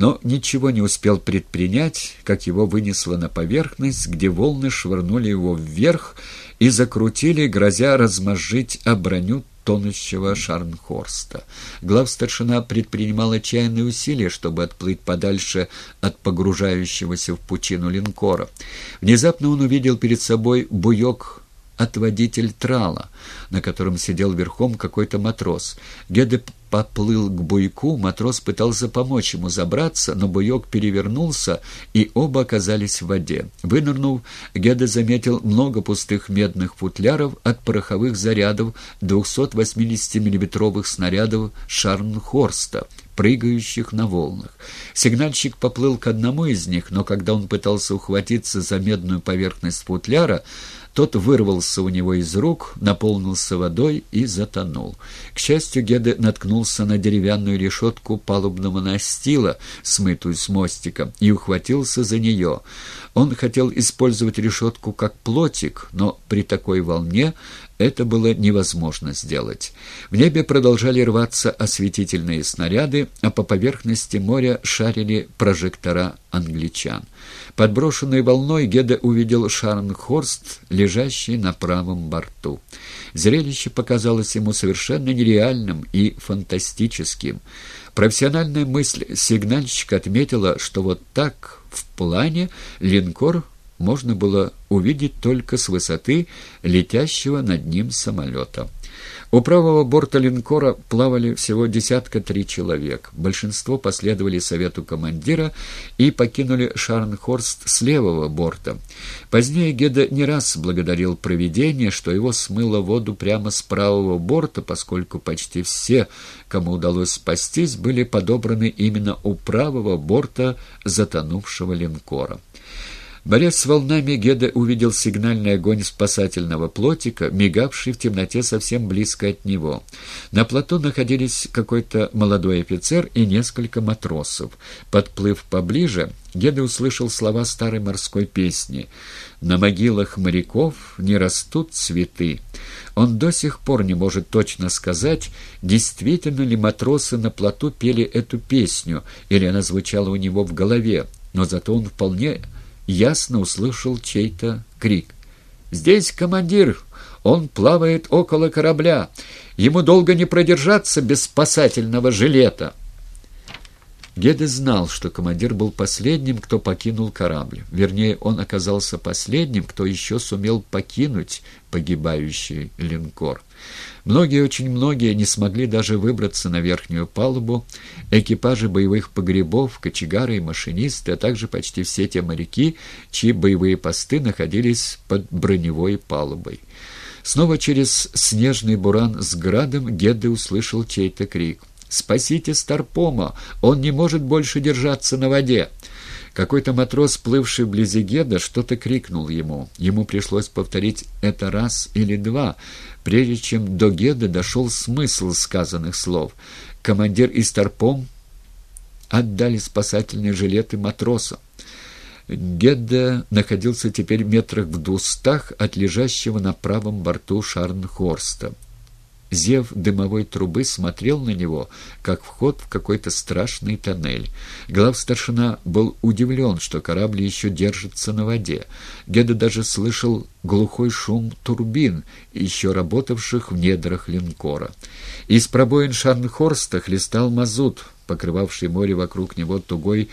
но ничего не успел предпринять, как его вынесло на поверхность, где волны швырнули его вверх и закрутили, грозя размозжить о броню тонущего Шарнхорста. Главстаршина предпринимал отчаянные усилия, чтобы отплыть подальше от погружающегося в пучину линкора. Внезапно он увидел перед собой буек отводитель трала, на котором сидел верхом какой-то матрос. Геде поплыл к буйку, матрос пытался помочь ему забраться, но буйок перевернулся, и оба оказались в воде. Вынырнув, Геде заметил много пустых медных футляров от пороховых зарядов 280 миллиметровых снарядов Шарнхорста, прыгающих на волнах. Сигнальщик поплыл к одному из них, но когда он пытался ухватиться за медную поверхность футляра, тот вырвался у него из рук, наполнился водой и затонул. К счастью, Геде наткнулся на деревянную решетку палубного настила, смытую с мостика, и ухватился за нее. Он хотел использовать решетку как плотик, но при такой волне это было невозможно сделать. В небе продолжали рваться осветительные снаряды, а по поверхности моря шарили прожектора англичан. Подброшенной волной Геда увидел Шарнхорст, лежащий на правом борту. Зрелище показалось ему совершенно нереальным и фантастическим. Профессиональная мысль сигнальщика отметила, что вот так в плане линкор можно было увидеть только с высоты летящего над ним самолета. У правого борта линкора плавали всего десятка три человек. Большинство последовали совету командира и покинули Шарнхорст с левого борта. Позднее Геда не раз благодарил провидение, что его смыло воду прямо с правого борта, поскольку почти все, кому удалось спастись, были подобраны именно у правого борта затонувшего линкора. Борясь с волнами, Геда увидел сигнальный огонь спасательного плотика, мигавший в темноте совсем близко от него. На плоту находились какой-то молодой офицер и несколько матросов. Подплыв поближе, Геда услышал слова старой морской песни «На могилах моряков не растут цветы». Он до сих пор не может точно сказать, действительно ли матросы на плоту пели эту песню, или она звучала у него в голове, но зато он вполне ясно услышал чей-то крик. «Здесь командир! Он плавает около корабля! Ему долго не продержаться без спасательного жилета!» Геде знал, что командир был последним, кто покинул корабль. Вернее, он оказался последним, кто еще сумел покинуть погибающий линкор. Многие, очень многие не смогли даже выбраться на верхнюю палубу. Экипажи боевых погребов, кочегары и машинисты, а также почти все те моряки, чьи боевые посты находились под броневой палубой. Снова через снежный буран с градом Гедде услышал чей-то крик. «Спасите Старпома! Он не может больше держаться на воде!» Какой-то матрос, плывший вблизи Геда, что-то крикнул ему. Ему пришлось повторить это раз или два, прежде чем до Геда дошел смысл сказанных слов. Командир и Старпом отдали спасательные жилеты матросам. Гедда находился теперь метрах в двустах от лежащего на правом борту Шарнхорста. Зев дымовой трубы смотрел на него, как вход в какой-то страшный тоннель. Главстаршина был удивлен, что корабль еще держится на воде. Геда даже слышал глухой шум турбин, еще работавших в недрах линкора. Из пробоин Шарнхорста хлестал мазут, покрывавший море вокруг него тугой